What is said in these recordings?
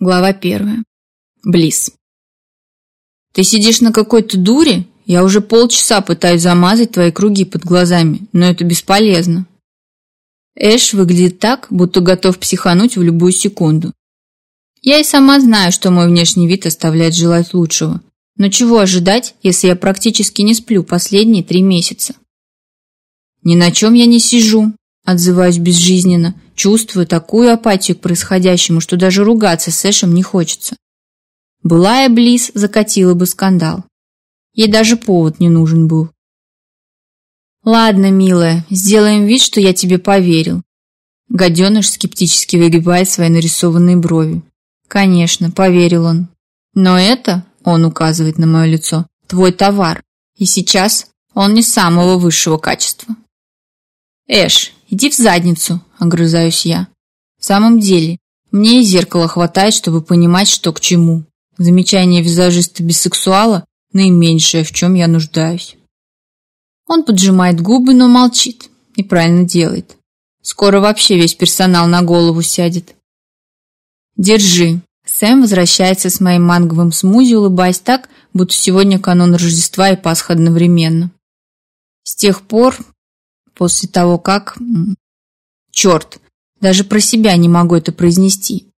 Глава первая. Близ. Ты сидишь на какой-то дуре? Я уже полчаса пытаюсь замазать твои круги под глазами, но это бесполезно. Эш выглядит так, будто готов психануть в любую секунду. Я и сама знаю, что мой внешний вид оставляет желать лучшего. Но чего ожидать, если я практически не сплю последние три месяца? Ни на чем я не сижу, отзываюсь безжизненно, Чувствую такую апатию к происходящему, что даже ругаться с Эшем не хочется. Была я Близ закатила бы скандал. Ей даже повод не нужен был. «Ладно, милая, сделаем вид, что я тебе поверил». Гаденыш скептически выгибает свои нарисованные брови. «Конечно, поверил он. Но это, — он указывает на мое лицо, — твой товар. И сейчас он не самого высшего качества». «Эш, «Иди в задницу», — огрызаюсь я. «В самом деле, мне и зеркала хватает, чтобы понимать, что к чему. Замечание визажиста-бисексуала — наименьшее, в чем я нуждаюсь». Он поджимает губы, но молчит. И правильно делает. Скоро вообще весь персонал на голову сядет. «Держи». Сэм возвращается с моим манговым смузи, улыбаясь так, будто сегодня канун Рождества и Пасха одновременно. С тех пор, после того, как... Черт, даже про себя не могу это произнести.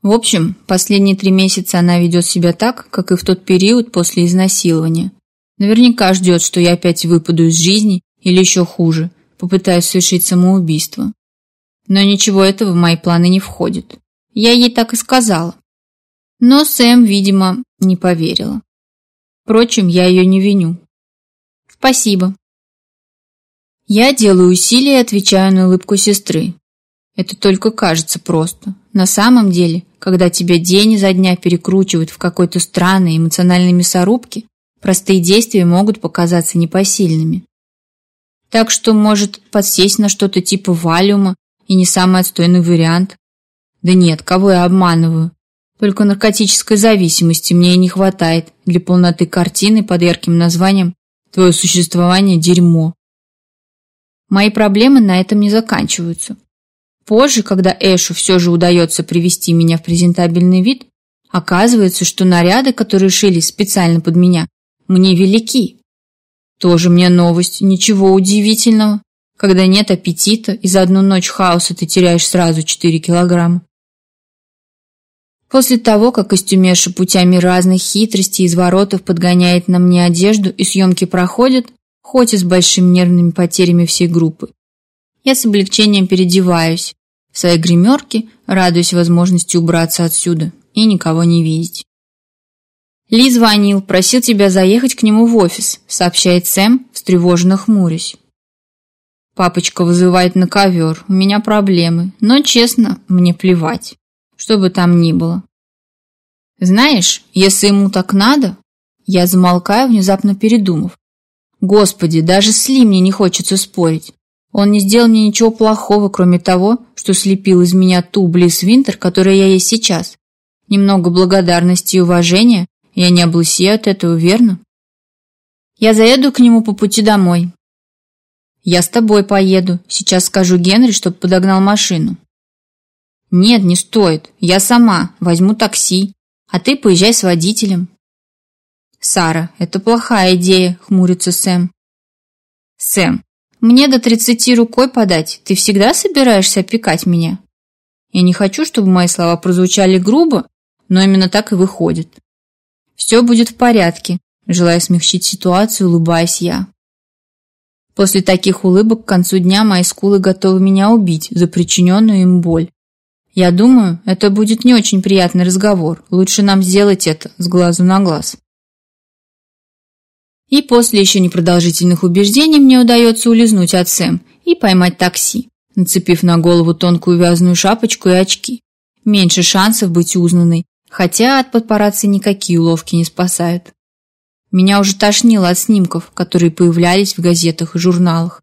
В общем, последние три месяца она ведет себя так, как и в тот период после изнасилования. Наверняка ждет, что я опять выпаду из жизни или еще хуже, попытаюсь совершить самоубийство. Но ничего этого в мои планы не входит. Я ей так и сказала. Но Сэм, видимо, не поверила. Впрочем, я ее не виню. Спасибо, я делаю усилия и отвечаю на улыбку сестры. Это только кажется просто. На самом деле, когда тебя день за дня перекручивают в какой-то странной эмоциональной мясорубке, простые действия могут показаться непосильными. Так что может подсесть на что-то типа валюма и не самый отстойный вариант. Да нет, кого я обманываю. Только наркотической зависимости мне и не хватает для полноты картины под ярким названием «Твое существование – дерьмо» мои проблемы на этом не заканчиваются. Позже, когда Эшу все же удается привести меня в презентабельный вид, оказывается, что наряды, которые шились специально под меня, мне велики. Тоже мне новость, ничего удивительного. Когда нет аппетита и за одну ночь хаоса ты теряешь сразу 4 килограмма. После того, как костюмерша путями разных хитростей и изворотов подгоняет на мне одежду и съемки проходят, хоть и с большими нервными потерями всей группы. Я с облегчением передеваюсь в своей гримерке, радуюсь возможности убраться отсюда и никого не видеть. Ли звонил, просил тебя заехать к нему в офис, сообщает Сэм, встревоженно хмурясь. Папочка вызывает на ковер, у меня проблемы, но, честно, мне плевать, что бы там ни было. Знаешь, если ему так надо, я замолкаю, внезапно передумав. Господи, даже Сли мне не хочется спорить. Он не сделал мне ничего плохого, кроме того, что слепил из меня ту Близ Винтер, которая я есть сейчас. Немного благодарности и уважения. Я не облысею от этого, верно? Я заеду к нему по пути домой. Я с тобой поеду. Сейчас скажу Генри, чтобы подогнал машину. Нет, не стоит. Я сама. Возьму такси. А ты поезжай с водителем. «Сара, это плохая идея», — хмурится Сэм. «Сэм, мне до тридцати рукой подать. Ты всегда собираешься опекать меня?» Я не хочу, чтобы мои слова прозвучали грубо, но именно так и выходит. «Все будет в порядке», — желая смягчить ситуацию, улыбаясь я. После таких улыбок к концу дня мои скулы готовы меня убить за причиненную им боль. Я думаю, это будет не очень приятный разговор. Лучше нам сделать это с глазу на глаз. И после еще непродолжительных убеждений мне удается улизнуть от Сэм и поймать такси, нацепив на голову тонкую вязаную шапочку и очки. Меньше шансов быть узнанной, хотя от подпарации никакие уловки не спасают. Меня уже тошнило от снимков, которые появлялись в газетах и журналах.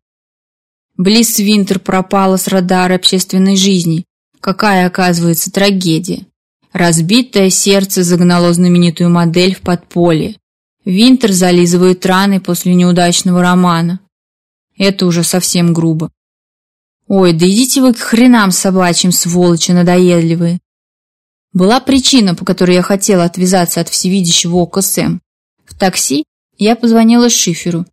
Близ Винтер пропала с радара общественной жизни. Какая, оказывается, трагедия. Разбитое сердце загнало знаменитую модель в подполье. Винтер зализывает раны после неудачного романа. Это уже совсем грубо. Ой, да идите вы к хренам собачьим, сволочи надоедливые. Была причина, по которой я хотела отвязаться от всевидящего ока Сэм. В такси я позвонила Шиферу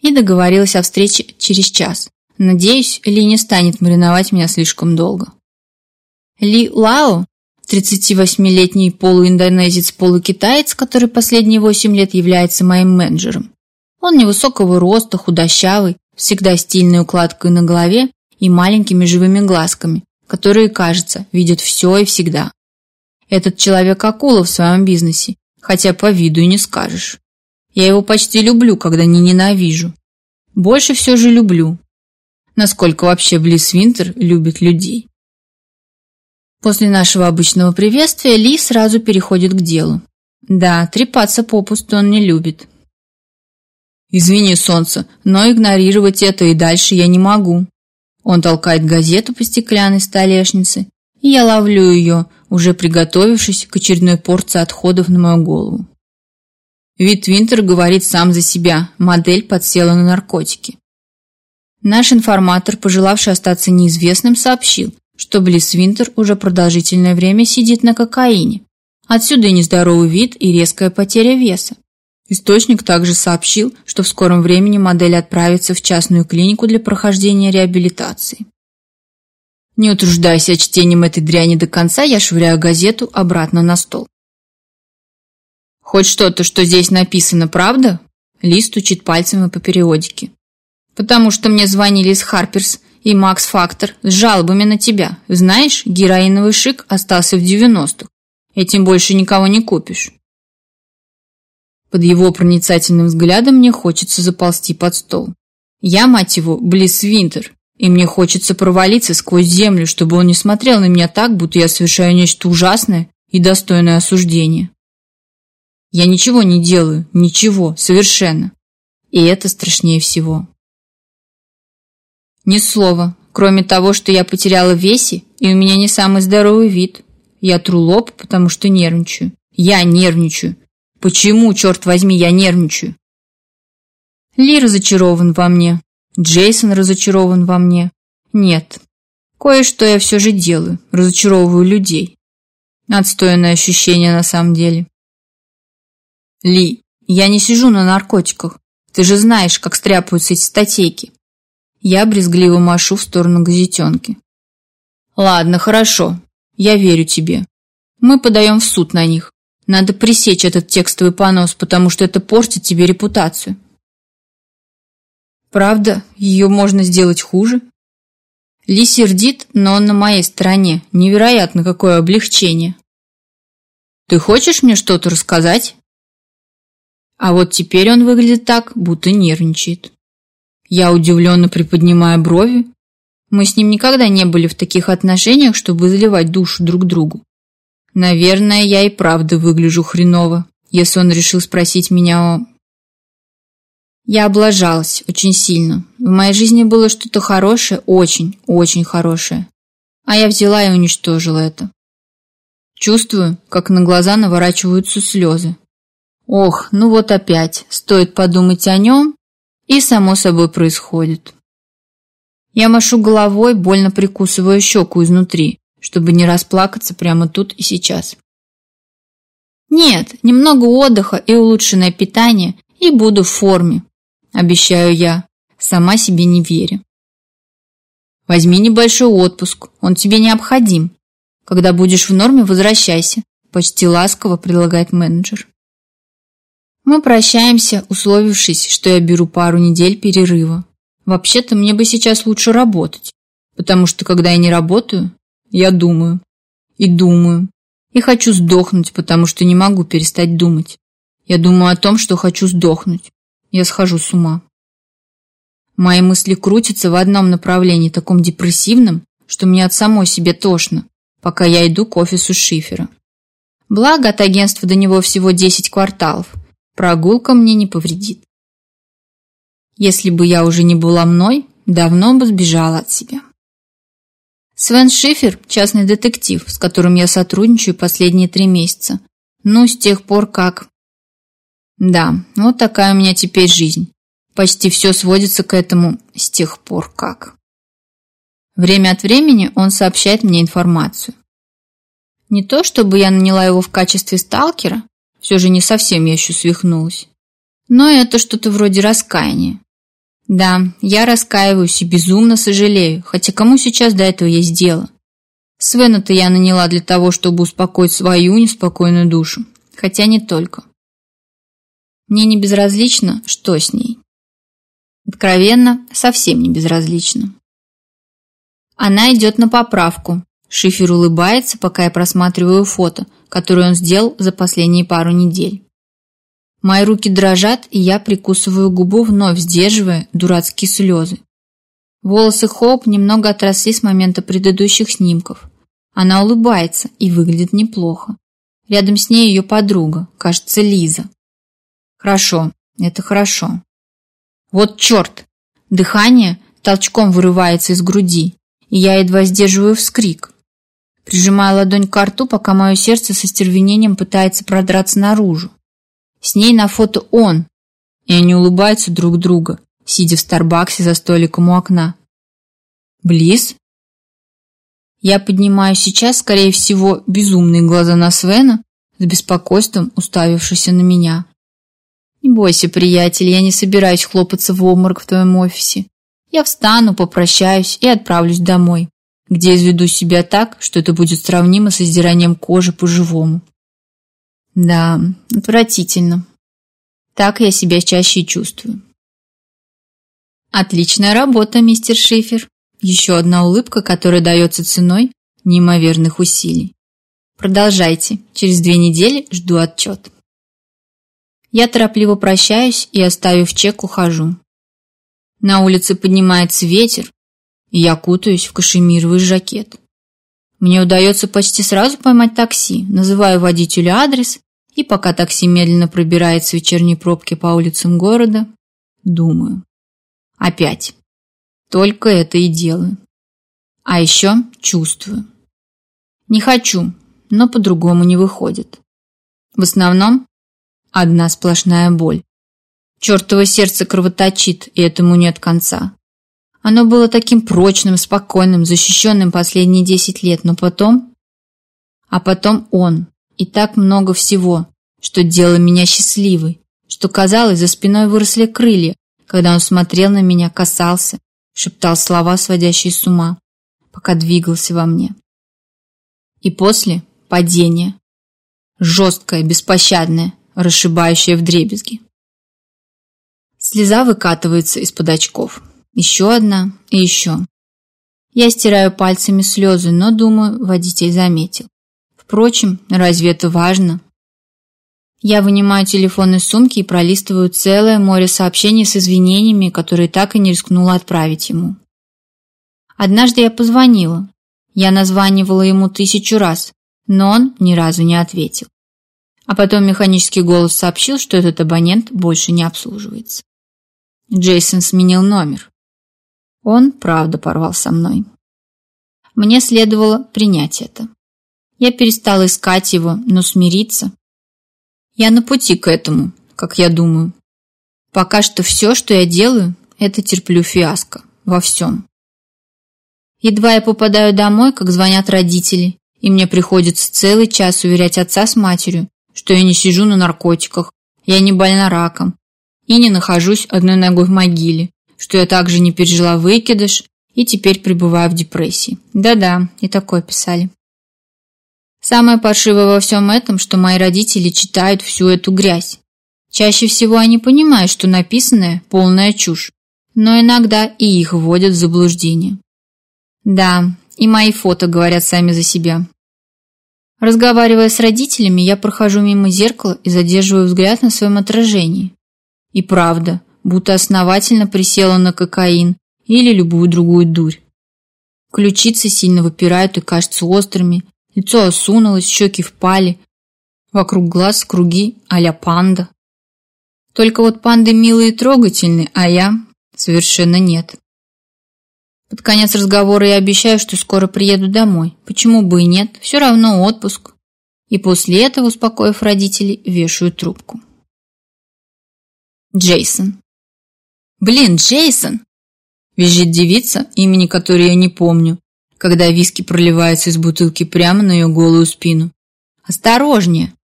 и договорилась о встрече через час. Надеюсь, Ли не станет мариновать меня слишком долго. Ли Лао 38-летний полуиндонезец, полукитаец, который последние 8 лет является моим менеджером. Он невысокого роста, худощавый, всегда стильной укладкой на голове и маленькими живыми глазками, которые, кажется, видят все и всегда. Этот человек акула в своем бизнесе, хотя по виду и не скажешь. Я его почти люблю, когда не ненавижу. Больше все же люблю. Насколько вообще Близ Винтер любит людей. После нашего обычного приветствия Ли сразу переходит к делу. Да, трепаться попусту он не любит. «Извини, солнце, но игнорировать это и дальше я не могу». Он толкает газету по стеклянной столешнице, и я ловлю ее, уже приготовившись к очередной порции отходов на мою голову. Вид Винтер говорит сам за себя, модель подсела на наркотики. Наш информатор, пожелавший остаться неизвестным, сообщил, что Блисвинтер уже продолжительное время сидит на кокаине. Отсюда и нездоровый вид, и резкая потеря веса. Источник также сообщил, что в скором времени модель отправится в частную клинику для прохождения реабилитации. Не утруждаясь чтением этой дряни до конца, я швыряю газету обратно на стол. Хоть что-то, что здесь написано, правда? Ли стучит пальцами по периодике. Потому что мне звонили из Харперс и Макс Фактор с жалобами на тебя. Знаешь, героиновый шик остался в девяностых, Этим больше никого не купишь. Под его проницательным взглядом мне хочется заползти под стол. Я, мать его, Близ Винтер, и мне хочется провалиться сквозь землю, чтобы он не смотрел на меня так, будто я совершаю нечто ужасное и достойное осуждения. Я ничего не делаю, ничего, совершенно. И это страшнее всего. Ни слова, кроме того, что я потеряла весе, и у меня не самый здоровый вид. Я тру лоб, потому что нервничаю. Я нервничаю. Почему, черт возьми, я нервничаю? Ли разочарован во мне. Джейсон разочарован во мне. Нет. Кое-что я все же делаю. Разочаровываю людей. Отстойное ощущение на самом деле. Ли, я не сижу на наркотиках. Ты же знаешь, как стряпаются эти статейки. Я брезгливо машу в сторону газетенки. «Ладно, хорошо. Я верю тебе. Мы подаем в суд на них. Надо пресечь этот текстовый понос, потому что это портит тебе репутацию». «Правда, ее можно сделать хуже?» Ли сердит, но он на моей стороне. Невероятно, какое облегчение. «Ты хочешь мне что-то рассказать?» А вот теперь он выглядит так, будто нервничает. Я удивленно приподнимаю брови. Мы с ним никогда не были в таких отношениях, чтобы изливать душу друг другу. Наверное, я и правда выгляжу хреново, если он решил спросить меня о... Я облажалась очень сильно. В моей жизни было что-то хорошее, очень, очень хорошее. А я взяла и уничтожила это. Чувствую, как на глаза наворачиваются слезы. Ох, ну вот опять. Стоит подумать о нем, и само собой происходит. Я машу головой, больно прикусываю щеку изнутри, чтобы не расплакаться прямо тут и сейчас. Нет, немного отдыха и улучшенное питание, и буду в форме, обещаю я, сама себе не веря. Возьми небольшой отпуск, он тебе необходим. Когда будешь в норме, возвращайся, почти ласково предлагает менеджер. Мы прощаемся, условившись, что я беру пару недель перерыва. Вообще-то мне бы сейчас лучше работать, потому что когда я не работаю, я думаю. И думаю. И хочу сдохнуть, потому что не могу перестать думать. Я думаю о том, что хочу сдохнуть. Я схожу с ума. Мои мысли крутятся в одном направлении, таком депрессивном, что мне от самой себе тошно, пока я иду к офису Шифера. Благо, от агентства до него всего 10 кварталов – Прогулка мне не повредит. Если бы я уже не была мной, давно бы сбежала от себя. Свен Шифер – частный детектив, с которым я сотрудничаю последние три месяца. Ну, с тех пор как... Да, вот такая у меня теперь жизнь. Почти все сводится к этому «с тех пор как». Время от времени он сообщает мне информацию. Не то, чтобы я наняла его в качестве сталкера, все же не совсем я еще свихнулась. Но это что-то вроде раскаяния. Да, я раскаиваюсь и безумно сожалею, хотя кому сейчас до этого есть дело? Свена-то я наняла для того, чтобы успокоить свою неспокойную душу. Хотя не только. Мне не безразлично, что с ней. Откровенно, совсем не безразлично. Она идет на поправку, Шифер улыбается, пока я просматриваю фото, которое он сделал за последние пару недель. Мои руки дрожат, и я прикусываю губу, вновь сдерживая дурацкие слезы. Волосы Хоуп немного отросли с момента предыдущих снимков. Она улыбается и выглядит неплохо. Рядом с ней ее подруга, кажется, Лиза. Хорошо, это хорошо. Вот черт! Дыхание толчком вырывается из груди, и я едва сдерживаю вскрик. Прижимая ладонь к рту, пока мое сердце со стервенением пытается продраться наружу. С ней на фото он, и они улыбаются друг друга, сидя в Старбаксе за столиком у окна. Близ? Я поднимаю сейчас, скорее всего, безумные глаза на Свена, с беспокойством уставившись на меня. Не бойся, приятель, я не собираюсь хлопаться в обморок в твоем офисе. Я встану, попрощаюсь и отправлюсь домой где изведу себя так, что это будет сравнимо с издиранием кожи по-живому. Да, отвратительно. Так я себя чаще чувствую. Отличная работа, мистер Шифер. Еще одна улыбка, которая дается ценой неимоверных усилий. Продолжайте. Через две недели жду отчет. Я торопливо прощаюсь и, оставив чек, ухожу. На улице поднимается ветер, я кутаюсь в кашемировый жакет. Мне удается почти сразу поймать такси, называю водителю адрес, и пока такси медленно пробирает в вечерней пробки по улицам города, думаю. Опять. Только это и делаю. А еще чувствую. Не хочу, но по-другому не выходит. В основном одна сплошная боль. Чертово сердце кровоточит, и этому нет конца. Оно было таким прочным, спокойным, защищенным последние десять лет, но потом... А потом он. И так много всего, что делало меня счастливой, что, казалось, за спиной выросли крылья, когда он смотрел на меня, касался, шептал слова, сводящие с ума, пока двигался во мне. И после — падения Жесткое, беспощадное, расшибающее вдребезги. Слеза выкатывается из-под очков. Еще одна и еще. Я стираю пальцами слезы, но, думаю, водитель заметил. Впрочем, разве это важно? Я вынимаю телефон из сумки и пролистываю целое море сообщений с извинениями, которые так и не рискнула отправить ему. Однажды я позвонила. Я названивала ему тысячу раз, но он ни разу не ответил. А потом механический голос сообщил, что этот абонент больше не обслуживается. Джейсон сменил номер. Он правда порвал со мной. Мне следовало принять это. Я перестала искать его, но смириться. Я на пути к этому, как я думаю. Пока что все, что я делаю, это терплю фиаско. Во всем. Едва я попадаю домой, как звонят родители, и мне приходится целый час уверять отца с матерью, что я не сижу на наркотиках, я не больна раком и не нахожусь одной ногой в могиле, что я также не пережила выкидыш и теперь пребываю в депрессии. Да-да, и такое писали. Самое паршивое во всем этом, что мои родители читают всю эту грязь. Чаще всего они понимают, что написанное – полная чушь, но иногда и их вводят в заблуждение. Да, и мои фото говорят сами за себя. Разговаривая с родителями, я прохожу мимо зеркала и задерживаю взгляд на своем отражении. И правда, будто основательно присела на кокаин или любую другую дурь. Ключицы сильно выпирают и кажутся острыми, лицо осунулось, щеки впали, вокруг глаз круги а панда. Только вот панды милые и трогательны, а я совершенно нет. Под конец разговора я обещаю, что скоро приеду домой. Почему бы и нет? Все равно отпуск. И после этого, успокоив родителей, вешаю трубку. Джейсон Блин, Джейсон! Визжит девица, имени которой я не помню, когда виски проливается из бутылки прямо на ее голую спину. Осторожнее!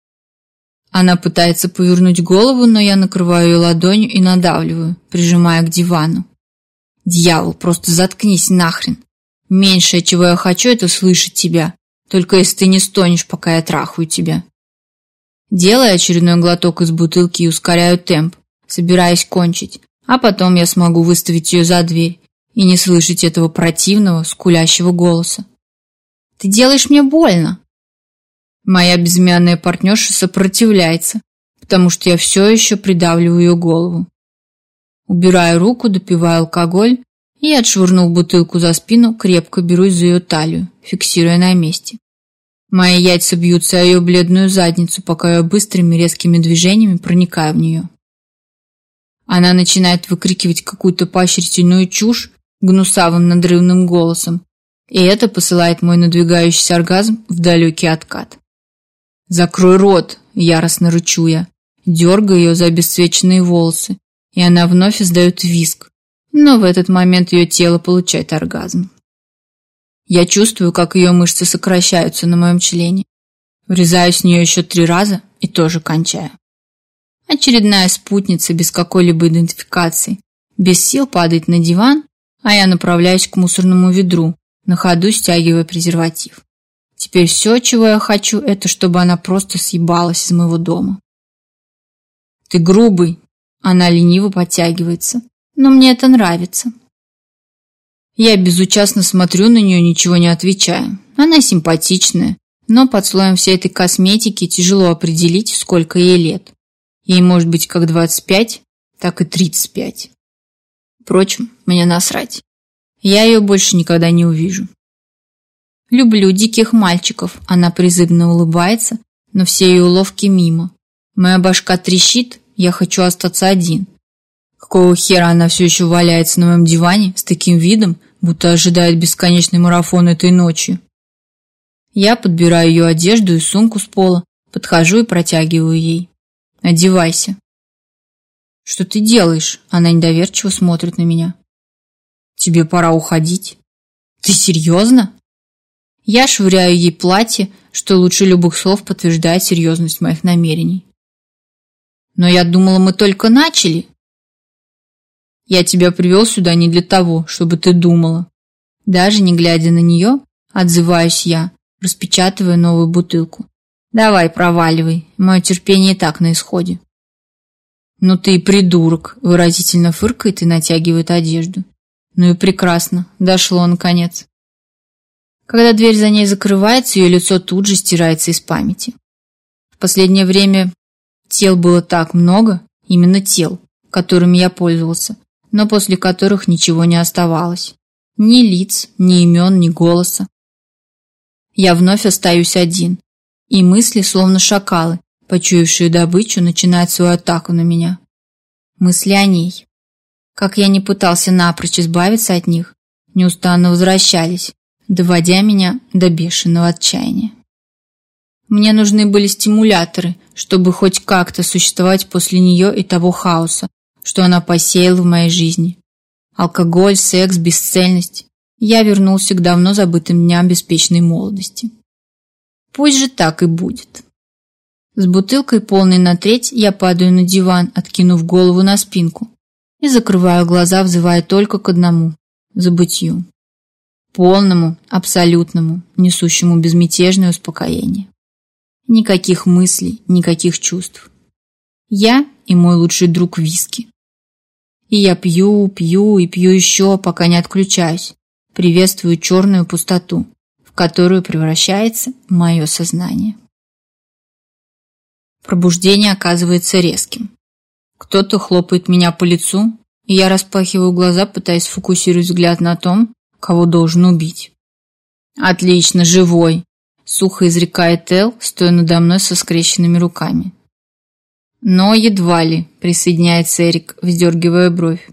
Она пытается повернуть голову, но я накрываю ее ладонью и надавливаю, прижимая к дивану. Дьявол, просто заткнись нахрен. Меньшее, чего я хочу, это слышать тебя. Только если ты не стонешь, пока я трахаю тебя. Делаю очередной глоток из бутылки и ускоряю темп, собираясь кончить, а потом я смогу выставить ее за дверь и не слышать этого противного, скулящего голоса. «Ты делаешь мне больно!» Моя безымянная партнерша сопротивляется, потому что я все еще придавливаю ее голову. Убираю руку, допиваю алкоголь и, отшвырнув бутылку за спину, крепко берусь за ее талию, фиксируя на месте. Мои яйца бьются о ее бледную задницу, пока я быстрыми резкими движениями проникаю в нее. Она начинает выкрикивать какую-то поощрительную чушь гнусавым надрывным голосом, и это посылает мой надвигающийся оргазм в далекий откат. «Закрой рот!» – яростно рычу я, дергаю ее за обесцвеченные волосы, и она вновь издает виск, но в этот момент ее тело получает оргазм. Я чувствую, как ее мышцы сокращаются на моем члене, врезаюсь в нее еще три раза и тоже кончаю очередная спутница без какой-либо идентификации, без сил падает на диван, а я направляюсь к мусорному ведру, на ходу стягивая презерватив. Теперь все, чего я хочу, это чтобы она просто съебалась из моего дома. Ты грубый. Она лениво подтягивается, но мне это нравится. Я безучастно смотрю на нее, ничего не отвечая. Она симпатичная, но под слоем всей этой косметики тяжело определить, сколько ей лет. Ей может быть как 25, так и 35. Впрочем, мне насрать. Я ее больше никогда не увижу. Люблю диких мальчиков. Она призывно улыбается, но все ее уловки мимо. Моя башка трещит, я хочу остаться один. Какого хера она все еще валяется на моем диване с таким видом, будто ожидает бесконечный марафон этой ночи? Я подбираю ее одежду и сумку с пола, подхожу и протягиваю ей. Одевайся. Что ты делаешь? Она недоверчиво смотрит на меня. Тебе пора уходить. Ты серьезно? Я швыряю ей платье, что лучше любых слов подтверждает серьезность моих намерений. Но я думала, мы только начали. Я тебя привел сюда не для того, чтобы ты думала. Даже не глядя на нее, отзываюсь я, распечатывая новую бутылку. Давай, проваливай. Мое терпение и так на исходе. Ну ты и придурок, выразительно фыркает и натягивает одежду. Ну и прекрасно, дошло наконец. Когда дверь за ней закрывается, ее лицо тут же стирается из памяти. В последнее время тел было так много, именно тел, которыми я пользовался, но после которых ничего не оставалось. Ни лиц, ни имен, ни голоса. Я вновь остаюсь один, и мысли, словно шакалы, почуявшие добычу, начинают свою атаку на меня. Мысли о ней. Как я не пытался напрочь избавиться от них, неустанно возвращались, доводя меня до бешеного отчаяния. Мне нужны были стимуляторы, чтобы хоть как-то существовать после нее и того хаоса, что она посеяла в моей жизни. Алкоголь, секс, бесцельность. Я вернулся к давно забытым дням беспечной молодости. Пусть же так и будет. С бутылкой полной на треть я падаю на диван, откинув голову на спинку, и закрываю глаза, взывая только к одному – забытью. Полному, абсолютному, несущему безмятежное успокоение. Никаких мыслей, никаких чувств. Я и мой лучший друг виски. И я пью, пью и пью еще, пока не отключаюсь. Приветствую черную пустоту, которую превращается мое сознание. Пробуждение оказывается резким. Кто-то хлопает меня по лицу, и я распахиваю глаза, пытаясь фокусировать взгляд на том, кого должен убить. «Отлично, живой!» – сухо изрекает Эл, стоя надо мной со скрещенными руками. «Но едва ли», – присоединяется Эрик, вздергивая бровь.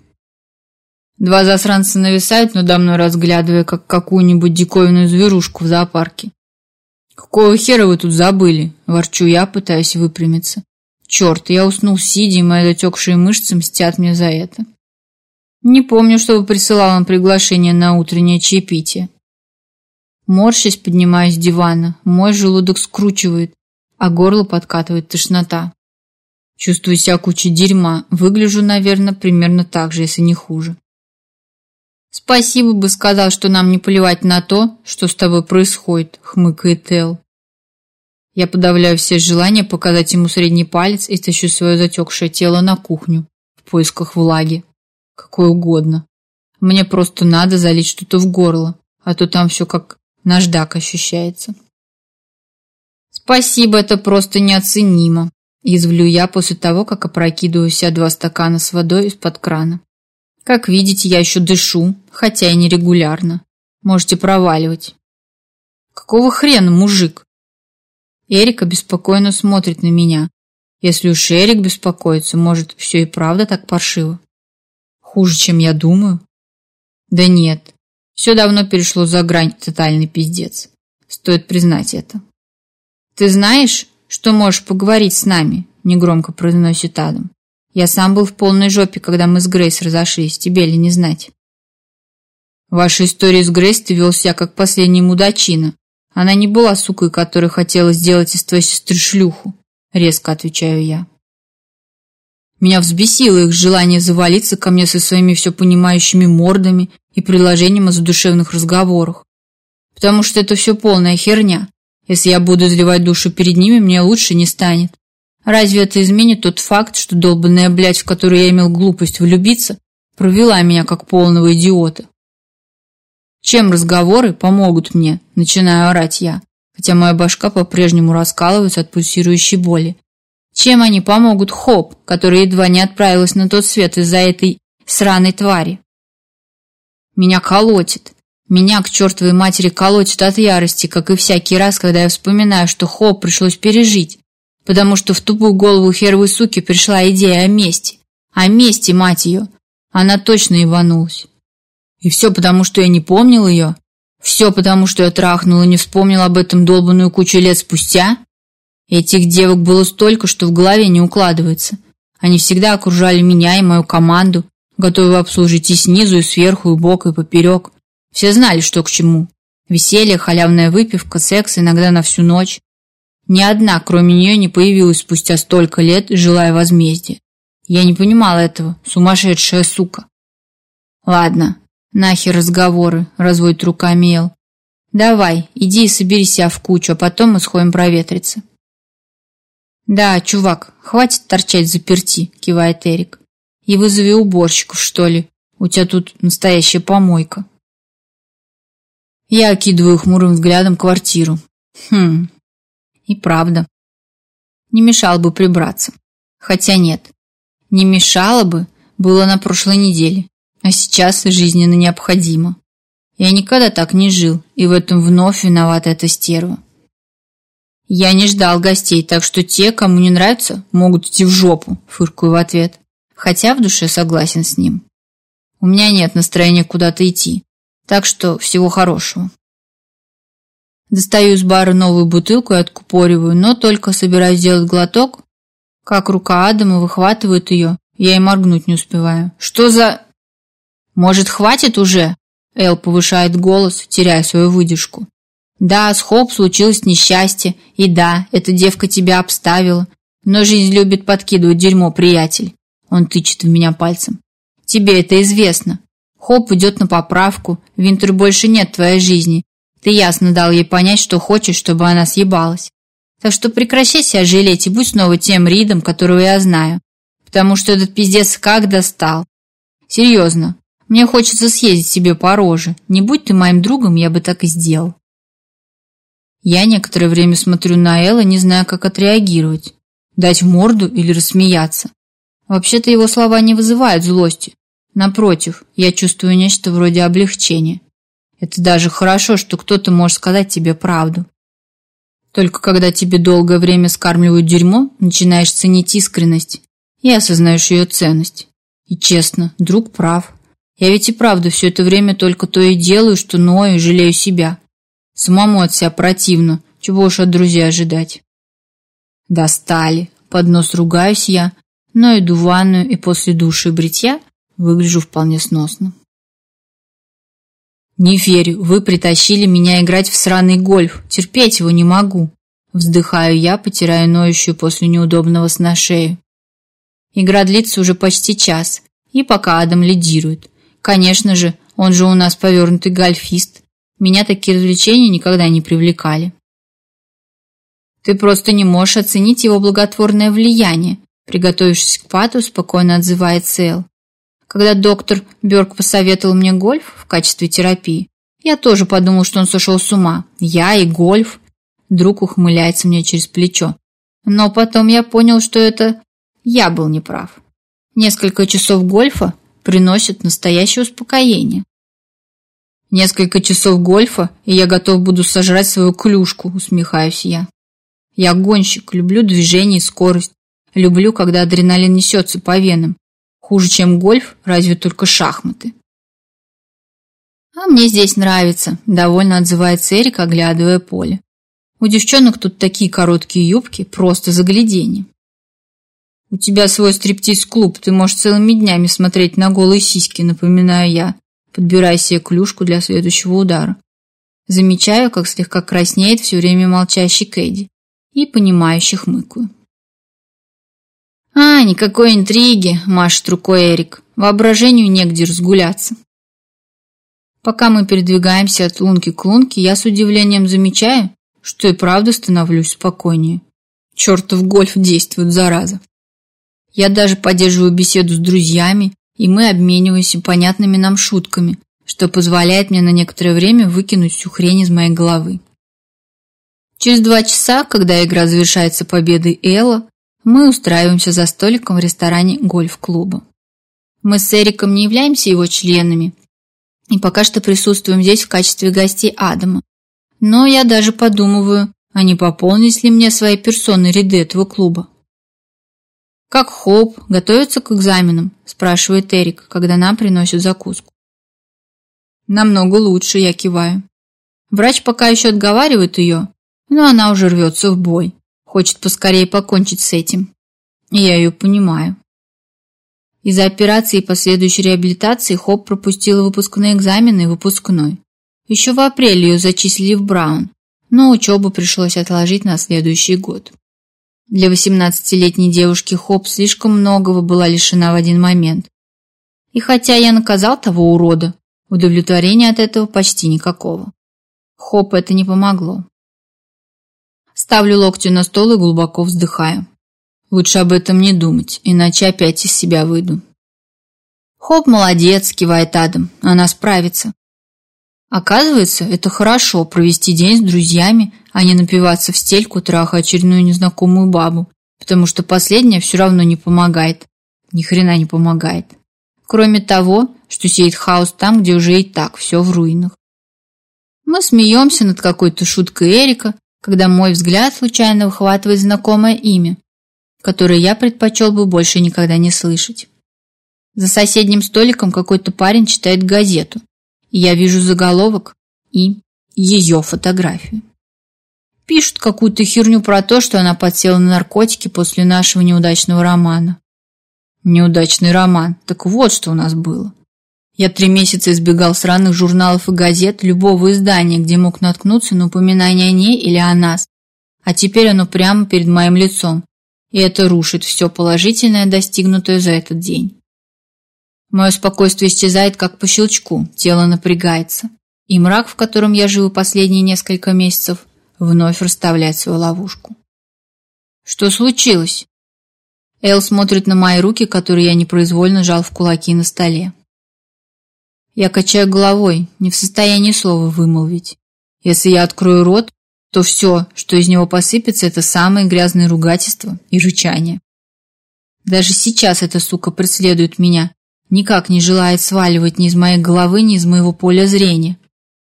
Два засранца нависают надо мной, разглядывая, как какую-нибудь диковинную зверушку в зоопарке. «Какого хера вы тут забыли?» – ворчу я, пытаясь выпрямиться. «Черт, я уснул сидя, и мои затекшие мышцы мстят мне за это». Не помню, чтобы присылал он приглашение на утреннее чаепитие. Морщась, поднимаюсь с дивана, мой желудок скручивает, а горло подкатывает тошнота. Чувствую себя кучей дерьма, выгляжу, наверное, примерно так же, если не хуже. Спасибо бы сказал, что нам не плевать на то, что с тобой происходит, хмыкает Эл. Я подавляю все желания показать ему средний палец и тащу свое затекшее тело на кухню в поисках влаги. Какой угодно. Мне просто надо залить что-то в горло, а то там все как наждак ощущается. Спасибо, это просто неоценимо. Извлю я после того, как опрокидываю вся два стакана с водой из-под крана. Как видите, я еще дышу, хотя и нерегулярно. Можете проваливать. Какого хрена, мужик? Эрик беспокойно смотрит на меня. Если уж Эрик беспокоится, может, все и правда так паршиво. Хуже, чем я думаю? Да нет. Все давно перешло за грань тотальный пиздец. Стоит признать это. Ты знаешь, что можешь поговорить с нами? Негромко произносит Адам. Я сам был в полной жопе, когда мы с Грейс разошлись, тебе ли не знать. Ваша история с Грейс ты вел себя как последний мудачина. Она не была сукой, которая хотела сделать из твоей сестры шлюху, резко отвечаю я. Меня взбесило их желание завалиться ко мне со своими все понимающими мордами и предложением о задушевных разговорах. Потому что это все полная херня. Если я буду изливать душу перед ними, мне лучше не станет. Разве это изменит тот факт, что долбанная блядь, в которую я имел глупость влюбиться, провела меня как полного идиота? Чем разговоры помогут мне, начинаю орать я, хотя моя башка по-прежнему раскалывается от пульсирующей боли. Чем они помогут Хоп, которая едва не отправилась на тот свет из-за этой сраной твари? Меня колотит. Меня к чертовой матери колотит от ярости, как и всякий раз, когда я вспоминаю, что Хоп пришлось пережить потому что в тупую голову хервы суки пришла идея о мести. О мести, мать ее. Она точно иванулась. И все потому, что я не помнил ее? Все потому, что я трахнул и не вспомнил об этом долбанную кучу лет спустя? Этих девок было столько, что в голове не укладывается. Они всегда окружали меня и мою команду, готовые обслужить и снизу, и сверху, и бок, и поперек. Все знали, что к чему. Веселье, халявная выпивка, секс иногда на всю ночь, ни одна, кроме нее, не появилась спустя столько лет, желая возмездия. Я не понимала этого, сумасшедшая сука. Ладно, нахер разговоры, разводит руками Эл. Давай, иди и собери себя в кучу, а потом мы сходим проветриться. Да, чувак, хватит торчать заперти, кивает Эрик. И вызови уборщиков, что ли. У тебя тут настоящая помойка. Я окидываю хмурым взглядом квартиру. Хм, и правда. Не мешало бы прибраться. Хотя нет. Не мешало бы было на прошлой неделе. А сейчас жизненно необходимо. Я никогда так не жил, и в этом вновь виновата эта стерва. Я не ждал гостей, так что те, кому не нравится, могут идти в жопу, фыркую в ответ. Хотя в душе согласен с ним. У меня нет настроения куда-то идти. Так что всего хорошего. Достаю из бара новую бутылку и откупориваю, но только собираюсь сделать глоток, как рука Адама выхватывает ее, я и моргнуть не успеваю. Что за... Может, хватит уже? Эл повышает голос, теряя свою выдержку. Да, с Хоп случилось несчастье, и да, эта девка тебя обставила. Но жизнь любит подкидывать дерьмо, приятель. Он тычет в меня пальцем. Тебе это известно. Хоп идет на поправку, Винтер больше нет в твоей жизни, ты ясно дал ей понять, что хочешь, чтобы она съебалась. Так что прекращай себя жалеть и будь снова тем Ридом, которого я знаю. Потому что этот пиздец как достал. Серьезно, мне хочется съездить себе по роже. Не будь ты моим другом, я бы так и сделал. Я некоторое время смотрю на Элла, не зная, как отреагировать. Дать морду или рассмеяться. Вообще-то его слова не вызывают злости. Напротив, я чувствую нечто вроде облегчения. Это даже хорошо, что кто-то может сказать тебе правду. Только когда тебе долгое время скармливают дерьмо, начинаешь ценить искренность и осознаешь ее ценность. И честно, друг прав. Я ведь и правда все это время только то и делаю, что ною и жалею себя. Самому от себя противно, чего уж от друзей ожидать. Достали. Под нос ругаюсь я, но иду в ванную и после души и бритья выгляжу вполне сносно. Не верю, вы притащили меня играть в сраный гольф. Терпеть его не могу. Вздыхаю я, потирая ноющую после неудобного сна шею. Игра длится уже почти час, и пока Адам лидирует. Конечно же, он же у нас повернутый гольфист. Меня такие развлечения никогда не привлекали. Ты просто не можешь оценить его благотворное влияние. Приготовившись к пату, спокойно отзывает Сэл. Когда доктор Бёрк посоветовал мне гольф в качестве терапии, я тоже подумал, что он сошел с ума. Я и гольф. Друг ухмыляется мне через плечо. Но потом я понял, что это я был неправ. Несколько часов гольфа приносят настоящее успокоение. Несколько часов гольфа, и я готов буду сожрать свою клюшку, усмехаюсь я. Я гонщик, люблю движение и скорость. Люблю, когда адреналин несется по венам. Хуже, чем гольф, разве только шахматы. «А мне здесь нравится», — довольно отзывается Эрик, оглядывая поле. «У девчонок тут такие короткие юбки, просто загляденье». «У тебя свой стриптиз-клуб, ты можешь целыми днями смотреть на голые сиськи», — напоминаю я, подбирая себе клюшку для следующего удара. Замечаю, как слегка краснеет все время молчащий Кэдди и понимающий хмыкаю. А, никакой интриги, машет рукой Эрик. Воображению негде разгуляться. Пока мы передвигаемся от лунки к лунке, я с удивлением замечаю, что и правда становлюсь спокойнее. Чертов гольф действует, зараза. Я даже поддерживаю беседу с друзьями, и мы обмениваемся понятными нам шутками, что позволяет мне на некоторое время выкинуть всю хрень из моей головы. Через два часа, когда игра завершается победой Элла, мы устраиваемся за столиком в ресторане гольф-клуба. Мы с Эриком не являемся его членами и пока что присутствуем здесь в качестве гостей Адама. Но я даже подумываю, а не пополнить ли мне свои персоны ряды этого клуба. «Как Хоп готовится к экзаменам?» – спрашивает Эрик, когда нам приносят закуску. «Намного лучше», – я киваю. Врач пока еще отговаривает ее, но она уже рвется в бой. Хочет поскорее покончить с этим. И я ее понимаю. Из-за операции и последующей реабилитации Хоп пропустила выпускные экзамены и выпускной. Еще в апреле ее зачислили в Браун, но учебу пришлось отложить на следующий год. Для 18-летней девушки Хоп слишком многого была лишена в один момент. И хотя я наказал того урода, удовлетворения от этого почти никакого. Хоп это не помогло. Ставлю локти на стол и глубоко вздыхаю. Лучше об этом не думать, иначе опять из себя выйду. Хоп, молодец, кивает Адам, она справится. Оказывается, это хорошо провести день с друзьями, а не напиваться в стельку, трахая очередную незнакомую бабу, потому что последняя все равно не помогает. Ни хрена не помогает. Кроме того, что сеет хаос там, где уже и так все в руинах. Мы смеемся над какой-то шуткой Эрика, когда мой взгляд случайно выхватывает знакомое имя, которое я предпочел бы больше никогда не слышать. За соседним столиком какой-то парень читает газету, и я вижу заголовок и ее фотографию. Пишут какую-то херню про то, что она подсела на наркотики после нашего неудачного романа. Неудачный роман. Так вот, что у нас было. Я три месяца избегал сраных журналов и газет, любого издания, где мог наткнуться на упоминание о ней или о нас. А теперь оно прямо перед моим лицом. И это рушит все положительное, достигнутое за этот день. Мое спокойствие исчезает, как по щелчку, тело напрягается. И мрак, в котором я живу последние несколько месяцев, вновь расставляет свою ловушку. Что случилось? Эл смотрит на мои руки, которые я непроизвольно жал в кулаки на столе. Я качаю головой, не в состоянии слова вымолвить. Если я открою рот, то все, что из него посыпется, это самые грязные ругательства и рычания. Даже сейчас эта сука преследует меня, никак не желает сваливать ни из моей головы, ни из моего поля зрения.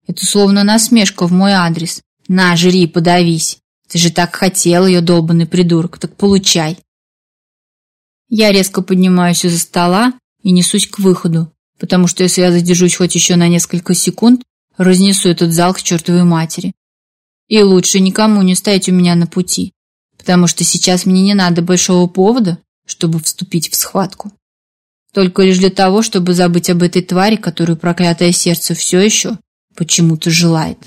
Это словно насмешка в мой адрес. На, жри, подавись. Ты же так хотел ее, долбанный придурок, так получай. Я резко поднимаюсь из-за стола и несусь к выходу, потому что если я задержусь хоть еще на несколько секунд, разнесу этот зал к чертовой матери. И лучше никому не стоять у меня на пути, потому что сейчас мне не надо большого повода, чтобы вступить в схватку. Только лишь для того, чтобы забыть об этой твари, которую проклятое сердце все еще почему-то желает.